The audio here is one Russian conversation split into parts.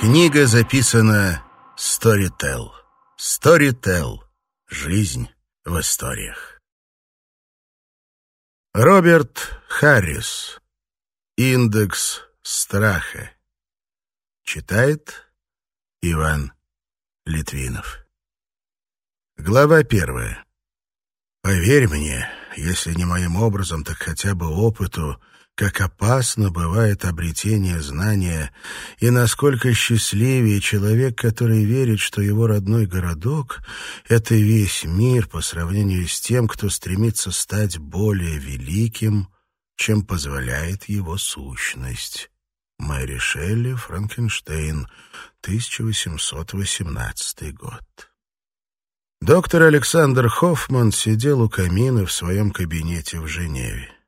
Книга записана Storytel. Storytel. Жизнь в историях. Роберт Харрис. Индекс страха. Читает Иван Литвинов. Глава первая. Поверь мне, если не моим образом, так хотя бы опыту, как опасно бывает обретение знания и насколько счастливее человек, который верит, что его родной городок — это весь мир по сравнению с тем, кто стремится стать более великим, чем позволяет его сущность. Мэри Шелли, Франкенштейн, 1818 год. Доктор Александр Хоффман сидел у камина в своем кабинете в Женеве.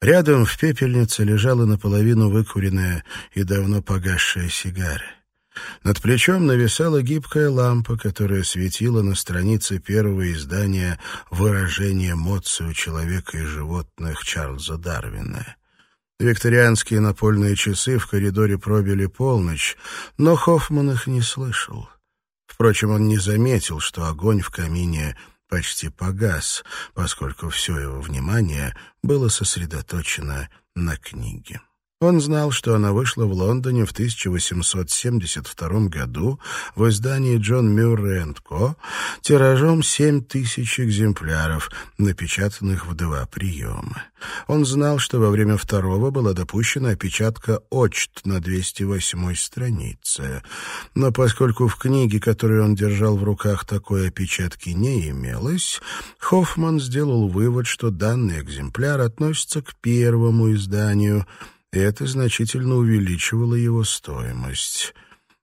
Рядом в пепельнице лежала наполовину выкуренная и давно погасшая сигара. Над плечом нависала гибкая лампа, которая светила на странице первого издания «Выражение эмоций у человека и животных» Чарльза Дарвина. Викторианские напольные часы в коридоре пробили полночь, но Хоффман их не слышал. Впрочем, он не заметил, что огонь в камине почти погас, поскольку все его внимание было сосредоточено на книге. Он знал, что она вышла в Лондоне в 1872 году в издании Джон Мюррей Ко тиражом 7 тысяч экземпляров, напечатанных в два приема. Он знал, что во время второго была допущена опечатка «Очт» на 208 странице. Но поскольку в книге, которую он держал в руках, такой опечатки не имелось, Хоффман сделал вывод, что данный экземпляр относится к первому изданию — и это значительно увеличивало его стоимость.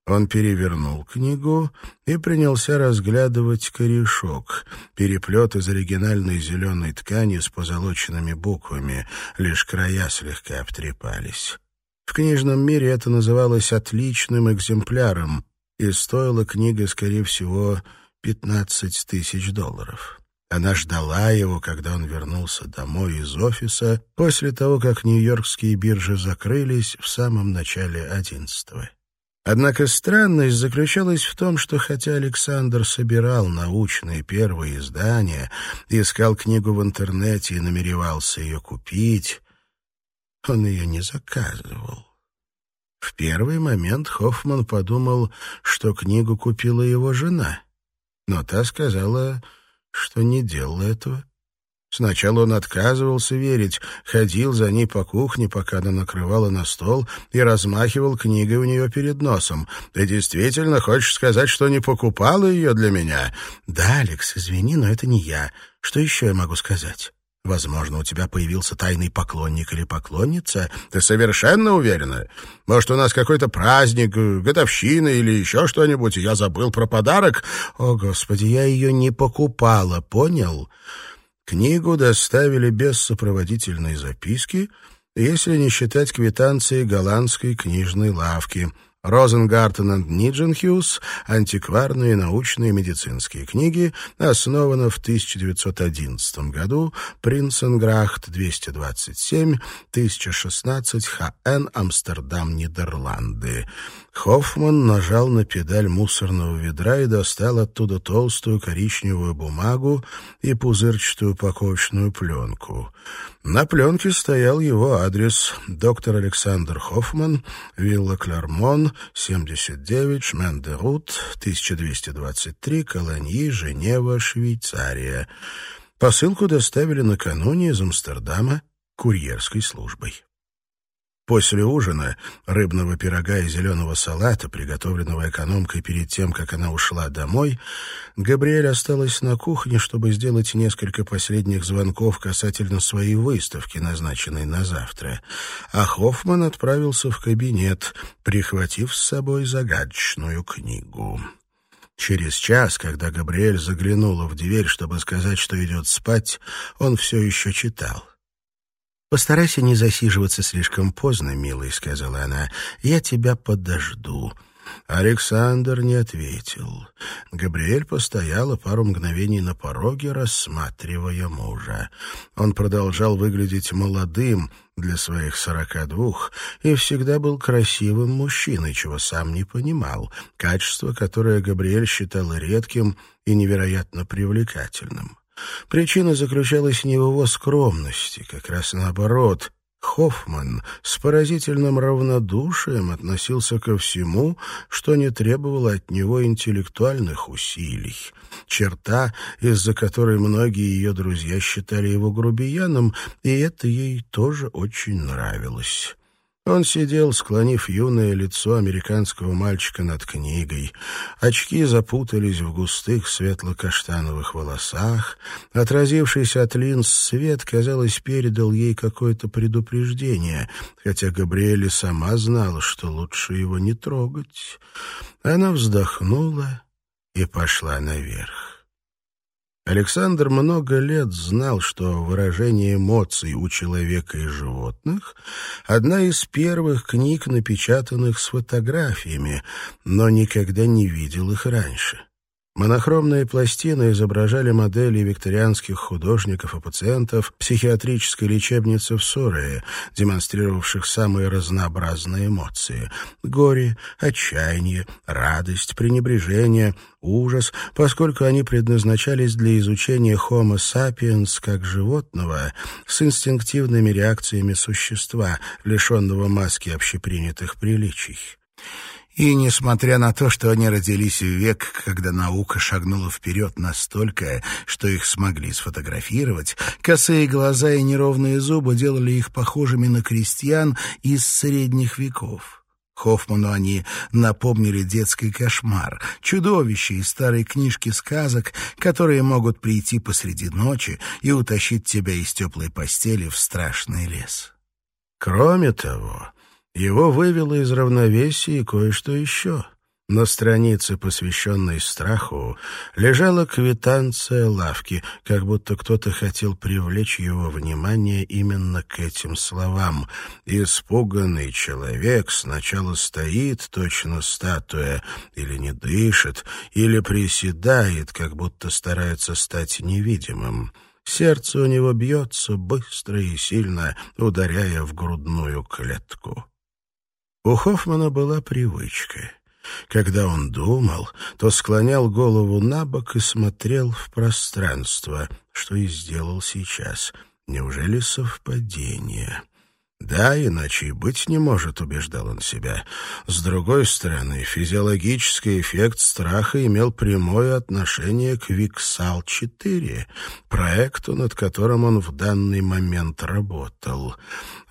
Он перевернул книгу и принялся разглядывать корешок, переплет из оригинальной зеленой ткани с позолоченными буквами, лишь края слегка обтрепались. В книжном мире это называлось «отличным экземпляром», и стоила книга, скорее всего, 15 тысяч долларов. Она ждала его, когда он вернулся домой из офиса после того, как нью-йоркские биржи закрылись в самом начале одиннадцатого. Однако странность заключалась в том, что хотя Александр собирал научные первые издания, искал книгу в интернете и намеревался ее купить, он ее не заказывал. В первый момент Хоффман подумал, что книгу купила его жена, но та сказала что не делал этого. Сначала он отказывался верить, ходил за ней по кухне, пока она накрывала на стол, и размахивал книгой у нее перед носом. «Ты действительно хочешь сказать, что не покупала ее для меня?» «Да, Алекс, извини, но это не я. Что еще я могу сказать?» Возможно, у тебя появился тайный поклонник или поклонница. Ты совершенно уверена? Может, у нас какой-то праздник, годовщина или еще что-нибудь, и я забыл про подарок? О, Господи, я ее не покупала, понял? Книгу доставили без сопроводительной записки, если не считать квитанции голландской книжной лавки — Розенгартен и Нидженхьюз «Антикварные научные медицинские книги», основана в 1911 году, Принценграхт 227, 1016, ХН, Амстердам, Нидерланды. Хоффман нажал на педаль мусорного ведра и достал оттуда толстую коричневую бумагу и пузырчатую упаковочную пленку. На пленке стоял его адрес. Доктор Александр Хоффман, вилла Клермон, 79, Шмен-де-Рут, 1223, Колоньи, Женева, Швейцария. Посылку доставили накануне из Амстердама курьерской службой. После ужина, рыбного пирога и зеленого салата, приготовленного экономкой перед тем, как она ушла домой, Габриэль осталась на кухне, чтобы сделать несколько последних звонков касательно своей выставки, назначенной на завтра. А Хоффман отправился в кабинет, прихватив с собой загадочную книгу. Через час, когда Габриэль заглянула в дверь, чтобы сказать, что идет спать, он все еще читал. «Постарайся не засиживаться слишком поздно, милый», — сказала она. «Я тебя подожду». Александр не ответил. Габриэль постояла пару мгновений на пороге, рассматривая мужа. Он продолжал выглядеть молодым для своих сорока двух и всегда был красивым мужчиной, чего сам не понимал, качество, которое Габриэль считала редким и невероятно привлекательным. Причина заключалась не в его скромности, как раз наоборот. Хоффман с поразительным равнодушием относился ко всему, что не требовало от него интеллектуальных усилий. Черта, из-за которой многие ее друзья считали его грубияном, и это ей тоже очень нравилось. Он сидел, склонив юное лицо американского мальчика над книгой. Очки запутались в густых светло-каштановых волосах. Отразившийся от линз свет, казалось, передал ей какое-то предупреждение, хотя Габриэля сама знала, что лучше его не трогать. Она вздохнула и пошла наверх. Александр много лет знал, что выражение эмоций у человека и животных — одна из первых книг, напечатанных с фотографиями, но никогда не видел их раньше. Монохромные пластины изображали модели викторианских художников и пациентов психиатрической лечебницы в Сурее, демонстрировавших самые разнообразные эмоции — горе, отчаяние, радость, пренебрежение, ужас, поскольку они предназначались для изучения Homo sapiens как животного с инстинктивными реакциями существа, лишенного маски общепринятых приличий. И несмотря на то, что они родились в век, когда наука шагнула вперед настолько, что их смогли сфотографировать, косые глаза и неровные зубы делали их похожими на крестьян из средних веков. Хоффману они напомнили детский кошмар, чудовище из старой книжки сказок, которые могут прийти посреди ночи и утащить тебя из теплой постели в страшный лес. Кроме того, его вывело из равновесия кое-что еще. На странице, посвященной страху, лежала квитанция лавки, как будто кто-то хотел привлечь его внимание именно к этим словам. Испуганный человек сначала стоит, точно статуя, или не дышит, или приседает, как будто старается стать невидимым. Сердце у него бьется быстро и сильно, ударяя в грудную клетку. У Хоффмана была привычка. Когда он думал, то склонял голову на бок и смотрел в пространство, что и сделал сейчас. Неужели совпадение? Да, иначе и быть не может, убеждал он себя. С другой стороны, физиологический эффект страха имел прямое отношение к Виксал-4, проекту, над которым он в данный момент работал.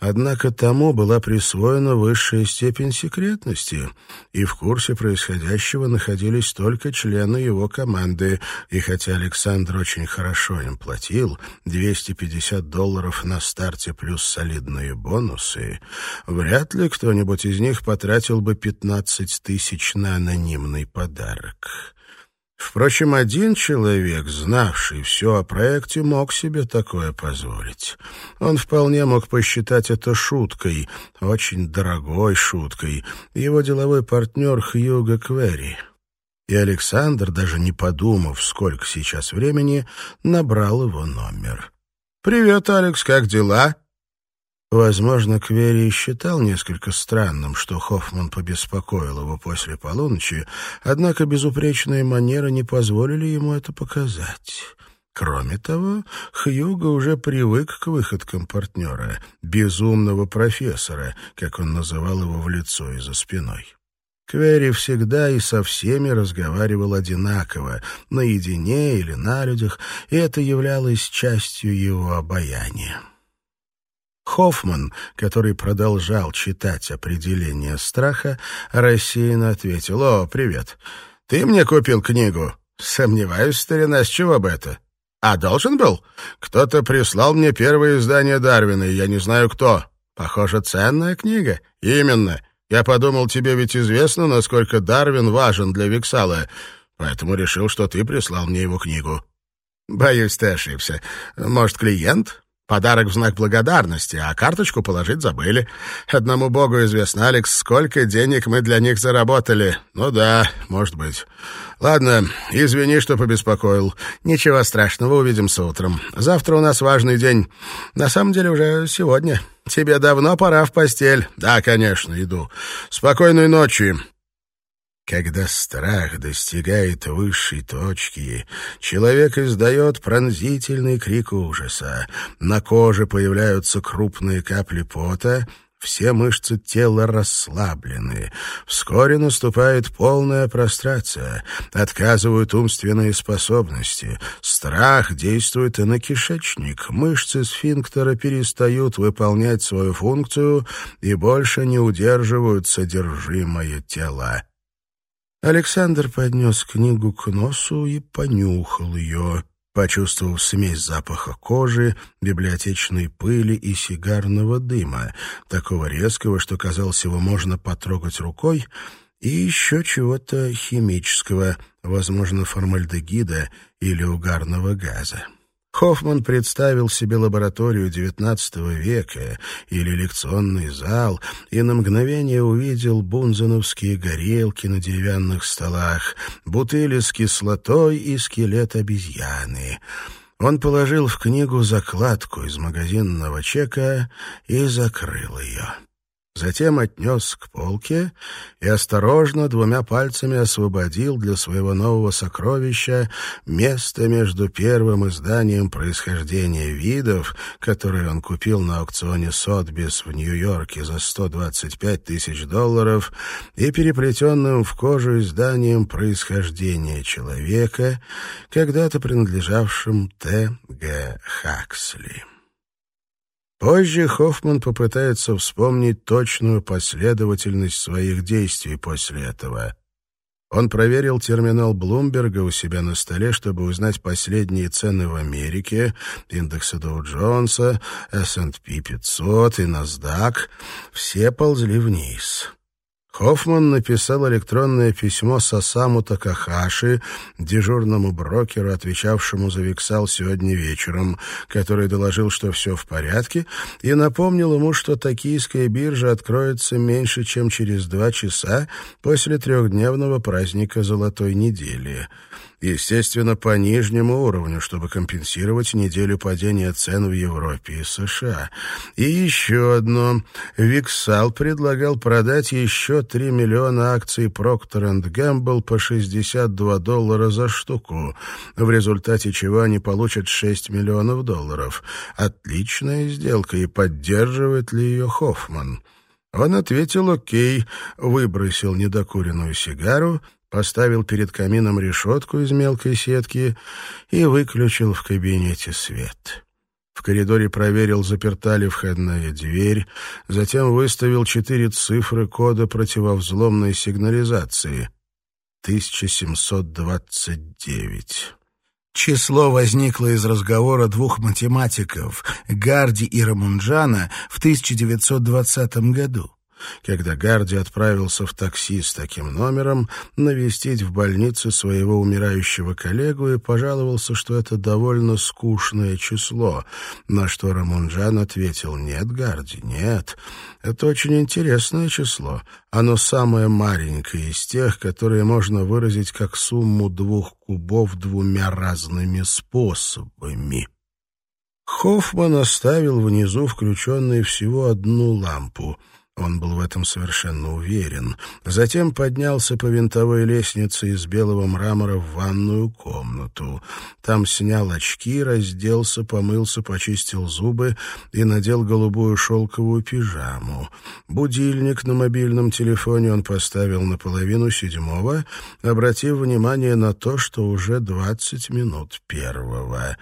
Однако тому была присвоена высшая степень секретности, и в курсе происходящего находились только члены его команды, и хотя Александр очень хорошо им платил, 250 долларов на старте плюс солидные бонусы, вряд ли кто-нибудь из них потратил бы 15 тысяч на анонимный подарок. Впрочем, один человек, знавший все о проекте, мог себе такое позволить. Он вполне мог посчитать это шуткой, очень дорогой шуткой, его деловой партнер Хьюго Квери. И Александр, даже не подумав, сколько сейчас времени, набрал его номер. «Привет, Алекс, как дела?» Возможно, Квери считал несколько странным, что Хоффман побеспокоил его после полуночи, однако безупречные манеры не позволили ему это показать. Кроме того, Хьюго уже привык к выходкам партнера, безумного профессора, как он называл его в лицо и за спиной. Квери всегда и со всеми разговаривал одинаково, наедине или на людях, и это являлось частью его обаяния. Хоффман, который продолжал читать определение страха, рассеянно ответил, «О, привет. Ты мне купил книгу?» «Сомневаюсь, старина, с чего бы это?» «А должен был? Кто-то прислал мне первое издание Дарвина, я не знаю кто. Похоже, ценная книга». «Именно. Я подумал, тебе ведь известно, насколько Дарвин важен для Виксала, поэтому решил, что ты прислал мне его книгу». «Боюсь, ты ошибся. Может, клиент?» Подарок в знак благодарности, а карточку положить забыли. Одному богу известно, Алекс, сколько денег мы для них заработали. Ну да, может быть. Ладно, извини, что побеспокоил. Ничего страшного, увидимся утром. Завтра у нас важный день. На самом деле уже сегодня. Тебе давно пора в постель. Да, конечно, иду. Спокойной ночи. Когда страх достигает высшей точки, человек издает пронзительный крик ужаса. На коже появляются крупные капли пота, все мышцы тела расслаблены. Вскоре наступает полная прострация. Отказывают умственные способности. Страх действует и на кишечник. Мышцы сфинктера перестают выполнять свою функцию и больше не удерживают содержимое тела. Александр поднес книгу к носу и понюхал ее, почувствовав смесь запаха кожи, библиотечной пыли и сигарного дыма, такого резкого, что, казалось, его можно потрогать рукой, и еще чего-то химического, возможно, формальдегида или угарного газа. Хоффман представил себе лабораторию XIX века или лекционный зал и на мгновение увидел бунзеновские горелки на деревянных столах, бутыли с кислотой и скелет обезьяны. Он положил в книгу закладку из магазинного чека и закрыл ее. Затем отнес к полке и осторожно двумя пальцами освободил для своего нового сокровища место между первым изданием происхождения видов, которое он купил на аукционе Сотбис в Нью-Йорке за 125 тысяч долларов, и переплетенным в кожу изданием происхождения человека, когда-то принадлежавшим Т. Г. Хаксли. Позже Хоффман попытается вспомнить точную последовательность своих действий после этого. Он проверил терминал Блумберга у себя на столе, чтобы узнать последние цены в Америке, индексы Доу-Джонса, S&P 500 и NASDAQ. Все ползли вниз. Хоффман написал электронное письмо Сасаму Такахаши, дежурному брокеру, отвечавшему за Виксал сегодня вечером, который доложил, что все в порядке, и напомнил ему, что токийская биржа откроется меньше, чем через два часа после трехдневного праздника Золотой недели естественно, по нижнему уровню, чтобы компенсировать неделю падения цен в Европе и США. И еще одно. Виксал предлагал продать еще 3 миллиона акций Procter Gamble по 62 доллара за штуку, в результате чего они получат 6 миллионов долларов. Отличная сделка, и поддерживает ли ее Хоффман? Он ответил «Окей», выбросил недокуренную сигару поставил перед камином решетку из мелкой сетки и выключил в кабинете свет. В коридоре проверил, заперта ли входная дверь, затем выставил четыре цифры кода противовзломной сигнализации. 1729. Число возникло из разговора двух математиков, Гарди и Рамунджана, в 1920 году когда Гарди отправился в такси с таким номером навестить в больнице своего умирающего коллегу и пожаловался, что это довольно скучное число, на что Рамунджан ответил «Нет, Гарди, нет, это очень интересное число. Оно самое маленькое из тех, которые можно выразить как сумму двух кубов двумя разными способами». Хоффман оставил внизу включенной всего одну лампу — он был в этом совершенно уверен. Затем поднялся по винтовой лестнице из белого мрамора в ванную комнату. Там снял очки, разделся, помылся, почистил зубы и надел голубую шелковую пижаму. Будильник на мобильном телефоне он поставил на половину седьмого, обратив внимание на то, что уже двадцать минут первого.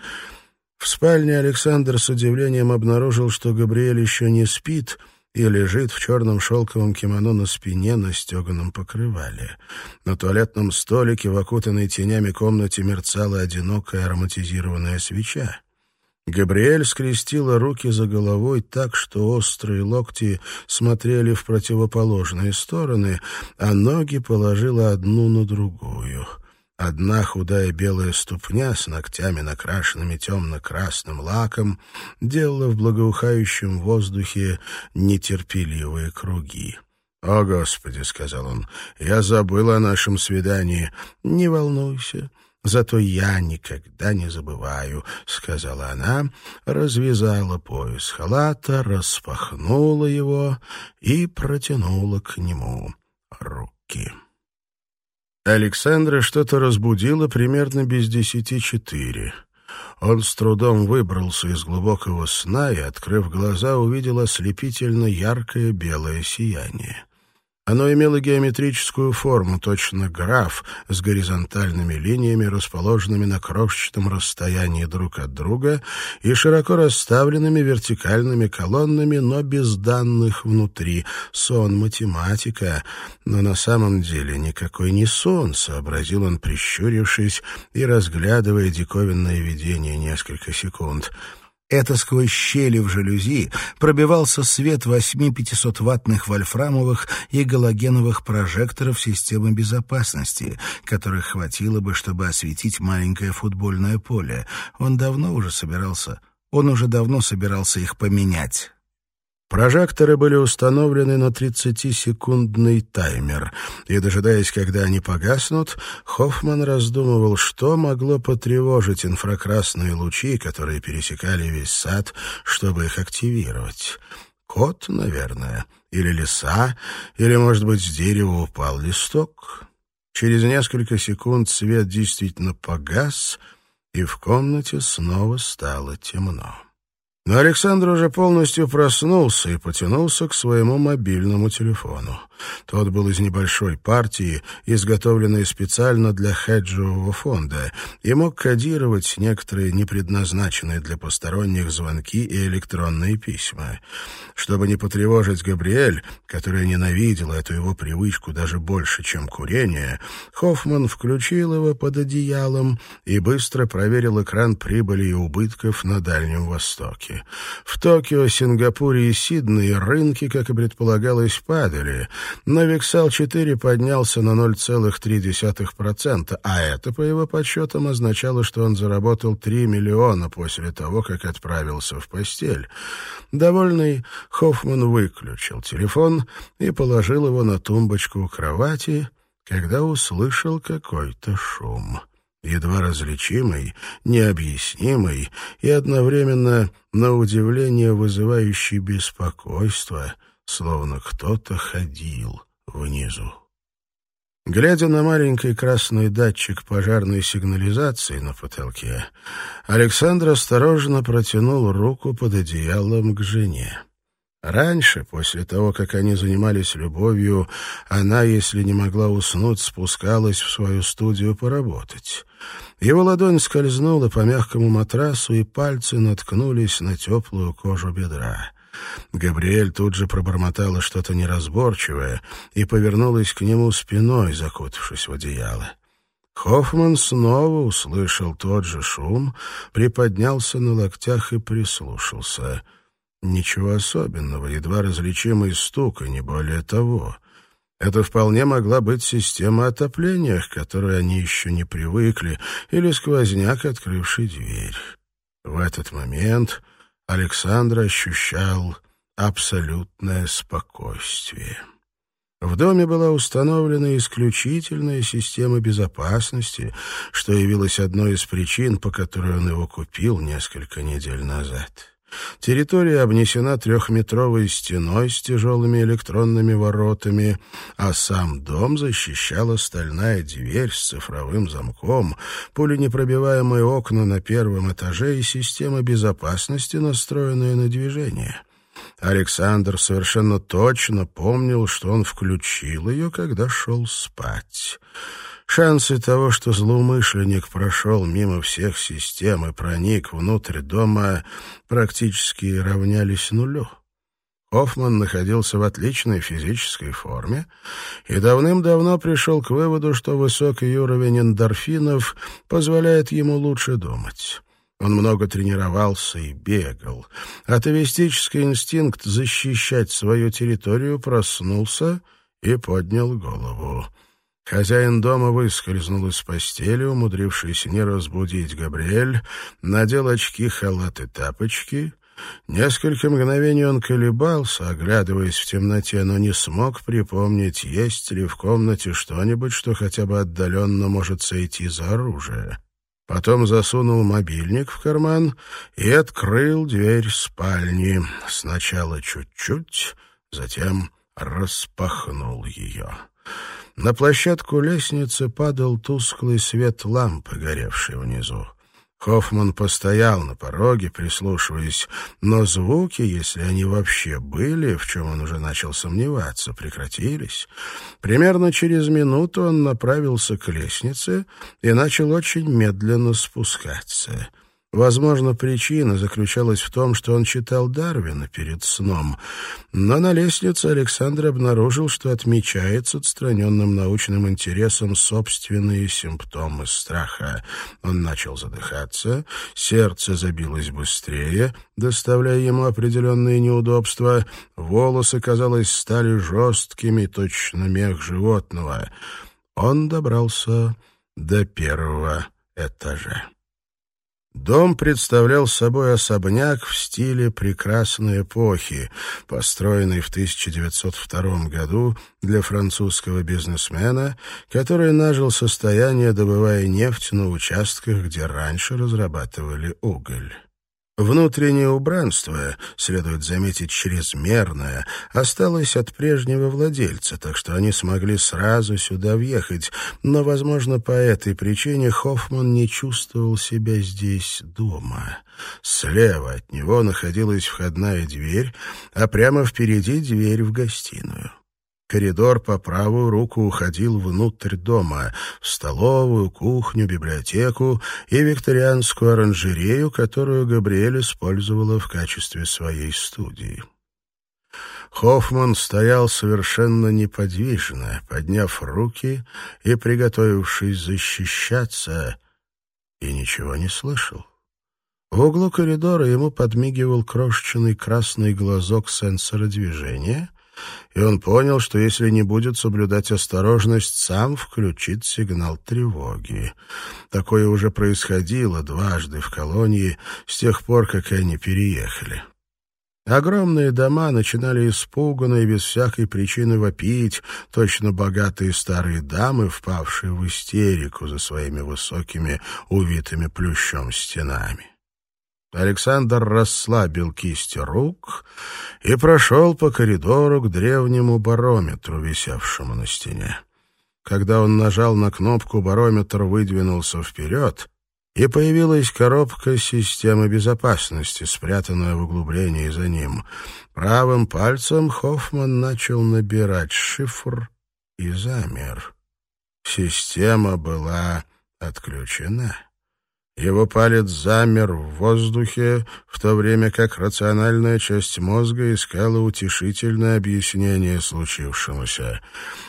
В спальне Александр с удивлением обнаружил, что Габриэль еще не спит — и лежит в черном шелковом кимоно на спине на стеганом покрывале. На туалетном столике в окутанной тенями комнате мерцала одинокая ароматизированная свеча. Габриэль скрестила руки за головой так, что острые локти смотрели в противоположные стороны, а ноги положила одну на другую — Одна худая белая ступня с ногтями, накрашенными темно-красным лаком, делала в благоухающем воздухе нетерпеливые круги. «О, Господи!» — сказал он, — «я забыл о нашем свидании. Не волнуйся, зато я никогда не забываю», — сказала она, развязала пояс халата, распахнула его и протянула к нему руки. Александра что-то разбудило примерно без десяти четыре. Он с трудом выбрался из глубокого сна и, открыв глаза, увидел ослепительно яркое белое сияние. Оно имело геометрическую форму, точно граф, с горизонтальными линиями, расположенными на крошечном расстоянии друг от друга и широко расставленными вертикальными колоннами, но без данных внутри. Сон математика. Но на самом деле никакой не сон, сообразил он, прищурившись и разглядывая диковинное видение несколько секунд — это сквозь щели в жалюзи пробивался свет восьми 500-ваттных вольфрамовых и галогеновых прожекторов системы безопасности, которых хватило бы, чтобы осветить маленькое футбольное поле. Он давно уже собирался... Он уже давно собирался их поменять. Прожекторы были установлены на 30-секундный таймер, и, дожидаясь, когда они погаснут, Хоффман раздумывал, что могло потревожить инфракрасные лучи, которые пересекали весь сад, чтобы их активировать. Кот, наверное, или лиса, или, может быть, с дерева упал листок. Через несколько секунд свет действительно погас, и в комнате снова стало темно. Но Александр уже полностью проснулся и потянулся к своему мобильному телефону. Тот был из небольшой партии, изготовленной специально для хеджевого фонда, и мог кодировать некоторые непредназначенные для посторонних звонки и электронные письма. Чтобы не потревожить Габриэль, которая ненавидела эту его привычку даже больше, чем курение, Хоффман включил его под одеялом и быстро проверил экран прибыли и убытков на Дальнем Востоке рынки. В Токио, Сингапуре и Сиднее рынки, как и предполагалось, падали, но Вексал-4 поднялся на 0,3%, а это, по его подсчетам, означало, что он заработал 3 миллиона после того, как отправился в постель. Довольный, Хоффман выключил телефон и положил его на тумбочку у кровати, когда услышал какой-то шум едва различимый, необъяснимый и одновременно, на удивление, вызывающий беспокойство, словно кто-то ходил внизу. Глядя на маленький красный датчик пожарной сигнализации на потолке, Александр осторожно протянул руку под одеялом к жене. Раньше, после того, как они занимались любовью, она, если не могла уснуть, спускалась в свою студию поработать. Его ладонь скользнула по мягкому матрасу, и пальцы наткнулись на теплую кожу бедра. Габриэль тут же пробормотала что-то неразборчивое и повернулась к нему спиной, закутавшись в одеяло. Хоффман снова услышал тот же шум, приподнялся на локтях и прислушался — Ничего особенного, едва различимый стук, и не более того. Это вполне могла быть система отопления, к которой они еще не привыкли, или сквозняк, открывший дверь. В этот момент Александр ощущал абсолютное спокойствие. В доме была установлена исключительная система безопасности, что явилось одной из причин, по которой он его купил несколько недель назад. Территория обнесена трехметровой стеной с тяжелыми электронными воротами, а сам дом защищала стальная дверь с цифровым замком, пуленепробиваемые окна на первом этаже и система безопасности, настроенная на движение. Александр совершенно точно помнил, что он включил ее, когда шел спать. Шансы того, что злоумышленник прошел мимо всех систем и проник внутрь дома, практически равнялись нулю. Хоффман находился в отличной физической форме и давным-давно пришел к выводу, что высокий уровень эндорфинов позволяет ему лучше думать. Он много тренировался и бегал. Атовистический инстинкт защищать свою территорию проснулся и поднял голову. Хозяин дома выскользнул из постели, умудрившись не разбудить Габриэль, надел очки, халат и тапочки. Несколько мгновений он колебался, оглядываясь в темноте, но не смог припомнить, есть ли в комнате что-нибудь, что хотя бы отдаленно может сойти за оружие. Потом засунул мобильник в карман и открыл дверь спальни. Сначала чуть-чуть, затем распахнул ее. На площадку лестницы падал тусклый свет лампы, горевшей внизу. Хоффман постоял на пороге, прислушиваясь, но звуки, если они вообще были, в чем он уже начал сомневаться, прекратились. Примерно через минуту он направился к лестнице и начал очень медленно спускаться — Возможно, причина заключалась в том, что он читал Дарвина перед сном. Но на лестнице Александр обнаружил, что отмечает с отстраненным научным интересом собственные симптомы страха. Он начал задыхаться, сердце забилось быстрее, доставляя ему определенные неудобства, волосы, казалось, стали жесткими, точно мех животного. Он добрался до первого этажа. Дом представлял собой особняк в стиле прекрасной эпохи, построенный в 1902 году для французского бизнесмена, который нажил состояние, добывая нефть на участках, где раньше разрабатывали уголь. Внутреннее убранство, следует заметить, чрезмерное, осталось от прежнего владельца, так что они смогли сразу сюда въехать, но, возможно, по этой причине Хоффман не чувствовал себя здесь дома. Слева от него находилась входная дверь, а прямо впереди дверь в гостиную. Коридор по правую руку уходил внутрь дома, в столовую, кухню, библиотеку и викторианскую оранжерею, которую Габриэль использовала в качестве своей студии. Хоффман стоял совершенно неподвижно, подняв руки и приготовившись защищаться, и ничего не слышал. В углу коридора ему подмигивал крошечный красный глазок сенсора движения — и он понял, что если не будет соблюдать осторожность, сам включит сигнал тревоги. Такое уже происходило дважды в колонии с тех пор, как они переехали. Огромные дома начинали испуганно и без всякой причины вопить, точно богатые старые дамы, впавшие в истерику за своими высокими, увитыми плющом стенами. Александр расслабил кисти рук и прошел по коридору к древнему барометру, висевшему на стене. Когда он нажал на кнопку, барометр выдвинулся вперед, и появилась коробка системы безопасности, спрятанная в углублении за ним. Правым пальцем Хоффман начал набирать шифр и замер. Система была отключена. Его палец замер в воздухе, в то время как рациональная часть мозга искала утешительное объяснение случившемуся.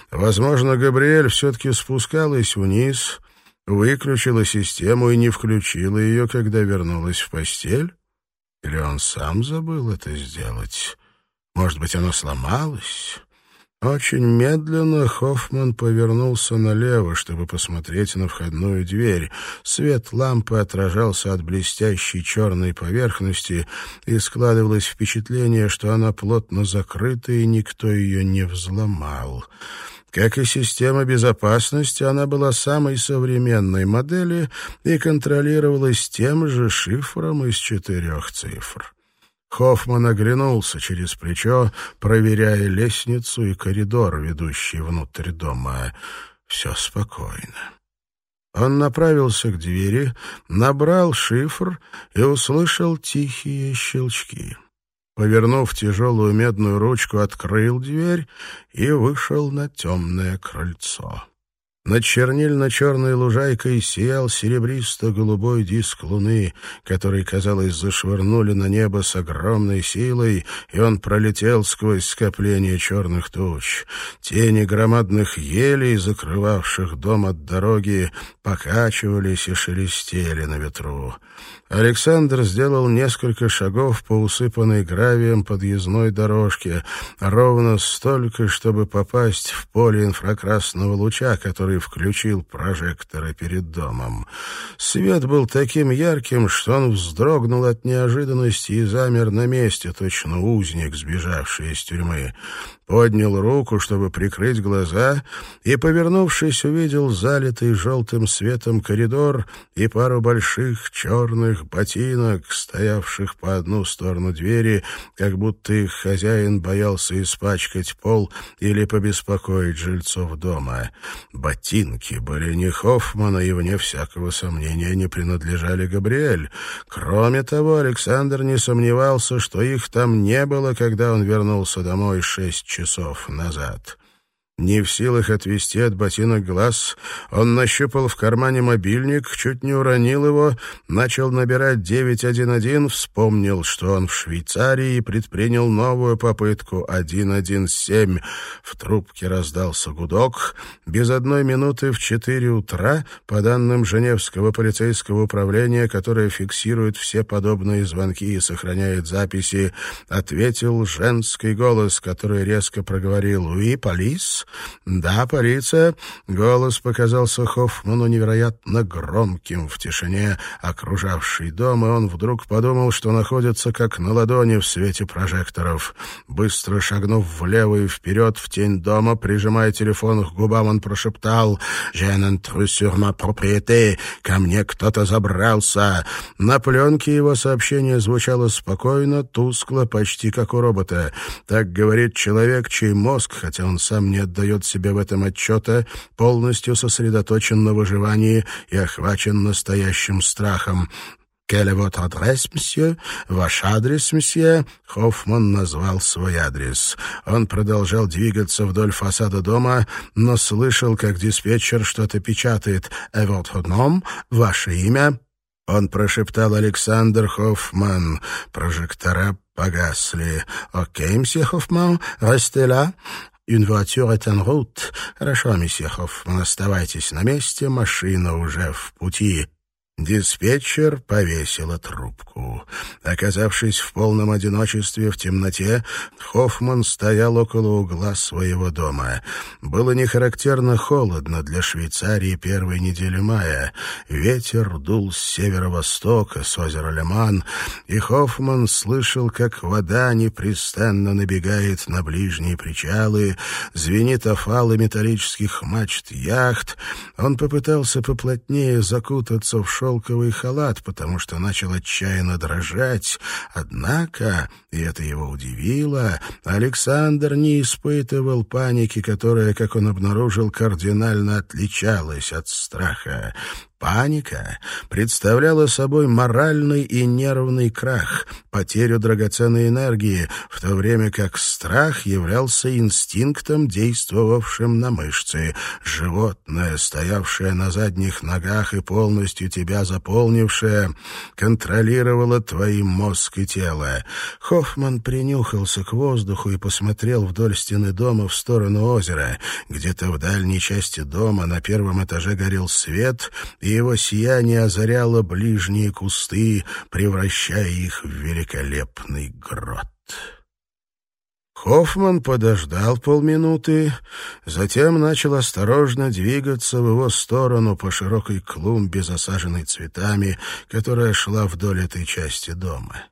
Возможно, Габриэль все-таки спускалась вниз, выключила систему и не включила ее, когда вернулась в постель? Или он сам забыл это сделать? Может быть, оно сломалось? Очень медленно Хоффман повернулся налево, чтобы посмотреть на входную дверь. Свет лампы отражался от блестящей черной поверхности, и складывалось впечатление, что она плотно закрыта, и никто ее не взломал. Как и система безопасности, она была самой современной модели и контролировалась тем же шифром из четырех цифр. Хоффман оглянулся через плечо, проверяя лестницу и коридор, ведущий внутрь дома. Все спокойно. Он направился к двери, набрал шифр и услышал тихие щелчки. Повернув тяжелую медную ручку, открыл дверь и вышел на темное крыльцо. Над чернильно-черной лужайкой сиял серебристо-голубой диск луны, который, казалось, зашвырнули на небо с огромной силой, и он пролетел сквозь скопление черных туч. Тени громадных елей, закрывавших дом от дороги, покачивались и шелестели на ветру. Александр сделал несколько шагов по усыпанной гравием подъездной дорожке, ровно столько, чтобы попасть в поле инфракрасного луча, который включил прожекторы перед домом. Свет был таким ярким, что он вздрогнул от неожиданности и замер на месте, точно узник, сбежавший из тюрьмы поднял руку, чтобы прикрыть глаза, и, повернувшись, увидел залитый желтым светом коридор и пару больших черных ботинок, стоявших по одну сторону двери, как будто их хозяин боялся испачкать пол или побеспокоить жильцов дома. Ботинки были не Хоффмана и, вне всякого сомнения, не принадлежали Габриэль. Кроме того, Александр не сомневался, что их там не было, когда он вернулся домой шесть часов назад. Не в силах отвести от ботинок глаз, он нащупал в кармане мобильник, чуть не уронил его, начал набирать 911, вспомнил, что он в Швейцарии и предпринял новую попытку 117. В трубке раздался гудок. Без одной минуты в 4 утра, по данным Женевского полицейского управления, которое фиксирует все подобные звонки и сохраняет записи, ответил женский голос, который резко проговорил «Уи, полис?» «Да, полиция!» Голос показался Хоффману невероятно громким в тишине, окружавшей дом, и он вдруг подумал, что находится как на ладони в свете прожекторов. Быстро шагнув влево и вперед в тень дома, прижимая телефон к губам, он прошептал «Je n'entre sur ma propriété! Ко мне кто-то забрался!» На пленке его сообщение звучало спокойно, тускло, почти как у робота. Так говорит человек, чей мозг, хотя он сам не отдает себе в этом отчета, полностью сосредоточен на выживании и охвачен настоящим страхом. «Quel est votre adresse, monsieur? Ваш адрес, месье?» Хоффман назвал свой адрес. Он продолжал двигаться вдоль фасада дома, но слышал, как диспетчер что-то печатает. «Et votre nom? Ваше имя?» Он прошептал Александр Хоффман. Прожектора погасли. «Окей, мсье Хоффман, là. Une voiture est en route. Хорошо, месье Хоффман, оставайтесь на месте, машина уже в пути. Диспетчер повесила трубку. Оказавшись в полном одиночестве в темноте, Хоффман стоял около угла своего дома. Было нехарактерно холодно для Швейцарии первой недели мая. Ветер дул с северо-востока, с озера Леман, и Хоффман слышал, как вода непрестанно набегает на ближние причалы, звенит офалы металлических мачт яхт. Он попытался поплотнее закутаться в шелковый халат, потому что начал отчаянно дрожать. Однако, и это его удивило, Александр не испытывал паники, которая, как он обнаружил, кардинально отличалась от страха. Паника представляла собой моральный и нервный крах, потерю драгоценной энергии, в то время как страх являлся инстинктом, действовавшим на мышцы. Животное, стоявшее на задних ногах и полностью тебя заполнившее, контролировало твои мозг и тело. Хоффман принюхался к воздуху и посмотрел вдоль стены дома в сторону озера. Где-то в дальней части дома на первом этаже горел свет, и его сияние озаряло ближние кусты, превращая их в великолепный грот. Хоффман подождал полминуты, затем начал осторожно двигаться в его сторону по широкой клумбе, засаженной цветами, которая шла вдоль этой части дома.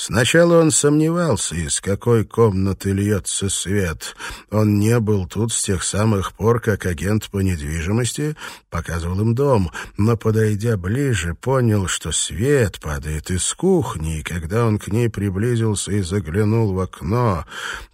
Сначала он сомневался, из какой комнаты льется свет. Он не был тут с тех самых пор, как агент по недвижимости показывал им дом, но, подойдя ближе, понял, что свет падает из кухни, и когда он к ней приблизился и заглянул в окно,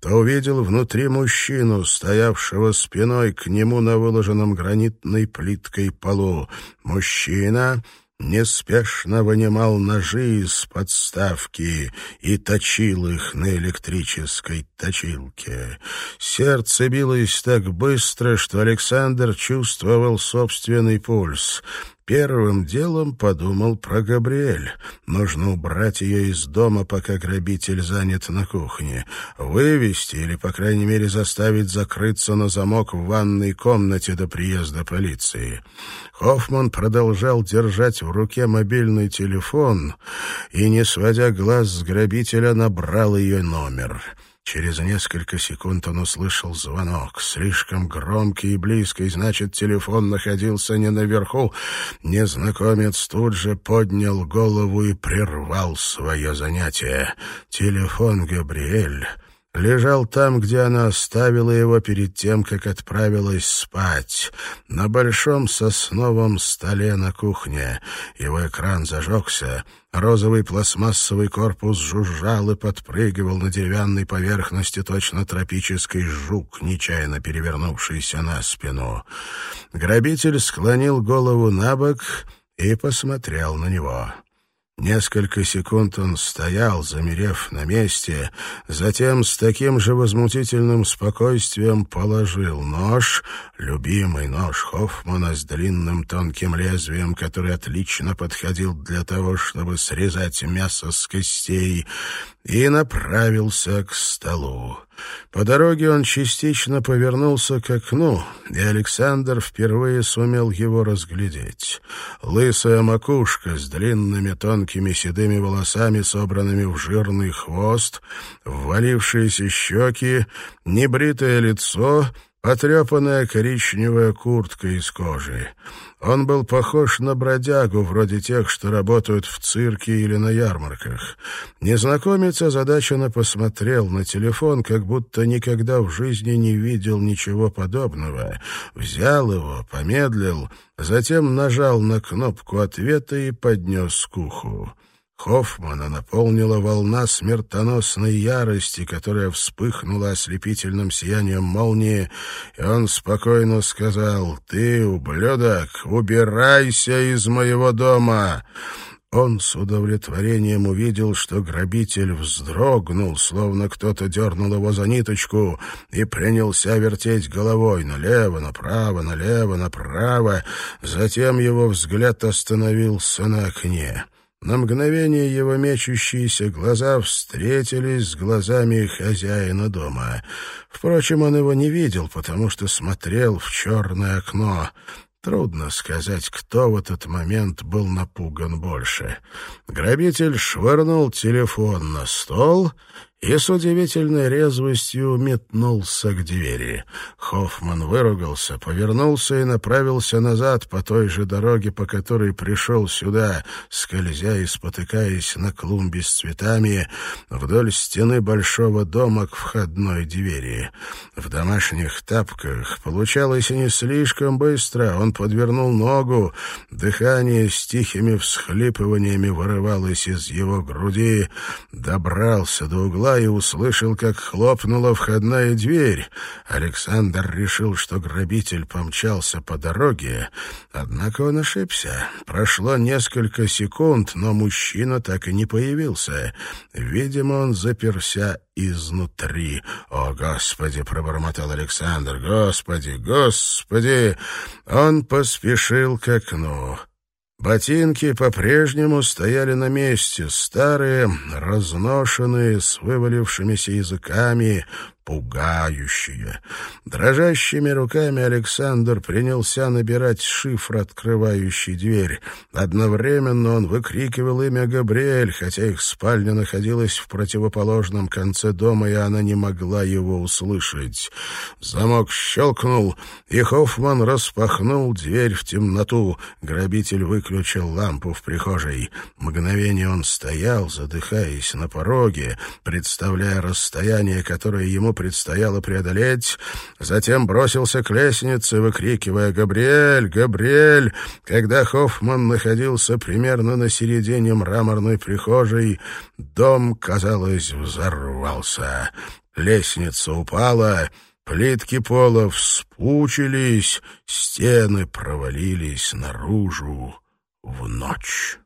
то увидел внутри мужчину, стоявшего спиной к нему на выложенном гранитной плиткой полу. Мужчина неспешно вынимал ножи из подставки и точил их на электрической точилке. Сердце билось так быстро, что Александр чувствовал собственный пульс. Первым делом подумал про Габриэль. Нужно убрать ее из дома, пока грабитель занят на кухне. Вывести или, по крайней мере, заставить закрыться на замок в ванной комнате до приезда полиции. Хоффман продолжал держать в руке мобильный телефон и, не сводя глаз с грабителя, набрал ее номер. Через несколько секунд он услышал звонок, слишком громкий и близкий, значит, телефон находился не наверху. Незнакомец тут же поднял голову и прервал свое занятие. Телефон Габриэль лежал там, где она оставила его перед тем, как отправилась спать, на большом сосновом столе на кухне. Его экран зажегся, розовый пластмассовый корпус жужжал и подпрыгивал на деревянной поверхности точно тропический жук, нечаянно перевернувшийся на спину. Грабитель склонил голову на бок и посмотрел на него. Несколько секунд он стоял, замерев на месте, затем с таким же возмутительным спокойствием положил нож, любимый нож Хоффмана с длинным тонким лезвием, который отлично подходил для того, чтобы срезать мясо с костей, и направился к столу. По дороге он частично повернулся к окну, и Александр впервые сумел его разглядеть. Лысая макушка с длинными тонкими седыми волосами, собранными в жирный хвост, ввалившиеся щеки, небритое лицо — Потрепанная коричневая куртка из кожи. Он был похож на бродягу, вроде тех, что работают в цирке или на ярмарках. Незнакомец озадаченно посмотрел на телефон, как будто никогда в жизни не видел ничего подобного. Взял его, помедлил, затем нажал на кнопку ответа и поднес к уху. Хоффмана наполнила волна смертоносной ярости, которая вспыхнула ослепительным сиянием молнии, и он спокойно сказал «Ты, ублюдок, убирайся из моего дома!» Он с удовлетворением увидел, что грабитель вздрогнул, словно кто-то дернул его за ниточку, и принялся вертеть головой налево, направо, налево, направо. Затем его взгляд остановился на окне. На мгновение его мечущиеся глаза встретились с глазами хозяина дома. Впрочем, он его не видел, потому что смотрел в черное окно. Трудно сказать, кто в этот момент был напуган больше. Грабитель швырнул телефон на стол и с удивительной резвостью метнулся к двери. Хоффман выругался, повернулся и направился назад по той же дороге, по которой пришел сюда, скользя и спотыкаясь на клумбе с цветами вдоль стены большого дома к входной двери. В домашних тапках получалось не слишком быстро. Он подвернул ногу, дыхание с тихими всхлипываниями вырывалось из его груди, добрался до угла и услышал, как хлопнула входная дверь. Александр решил, что грабитель помчался по дороге, однако он ошибся. Прошло несколько секунд, но мужчина так и не появился. Видимо, он заперся изнутри. «О, Господи!» — пробормотал Александр. «Господи! Господи!» Он поспешил к окну. Ботинки по-прежнему стояли на месте, старые, разношенные, с вывалившимися языками, пугающее. Дрожащими руками Александр принялся набирать шифр, открывающий дверь. Одновременно он выкрикивал имя Габриэль, хотя их спальня находилась в противоположном конце дома, и она не могла его услышать. Замок щелкнул, и Хоффман распахнул дверь в темноту. Грабитель выключил лампу в прихожей. Мгновение он стоял, задыхаясь на пороге, представляя расстояние, которое ему предстояло преодолеть, затем бросился к лестнице, выкрикивая «Габриэль! Габриэль!». Когда Хоффман находился примерно на середине мраморной прихожей, дом, казалось, взорвался. Лестница упала, плитки пола вспучились, стены провалились наружу в ночь.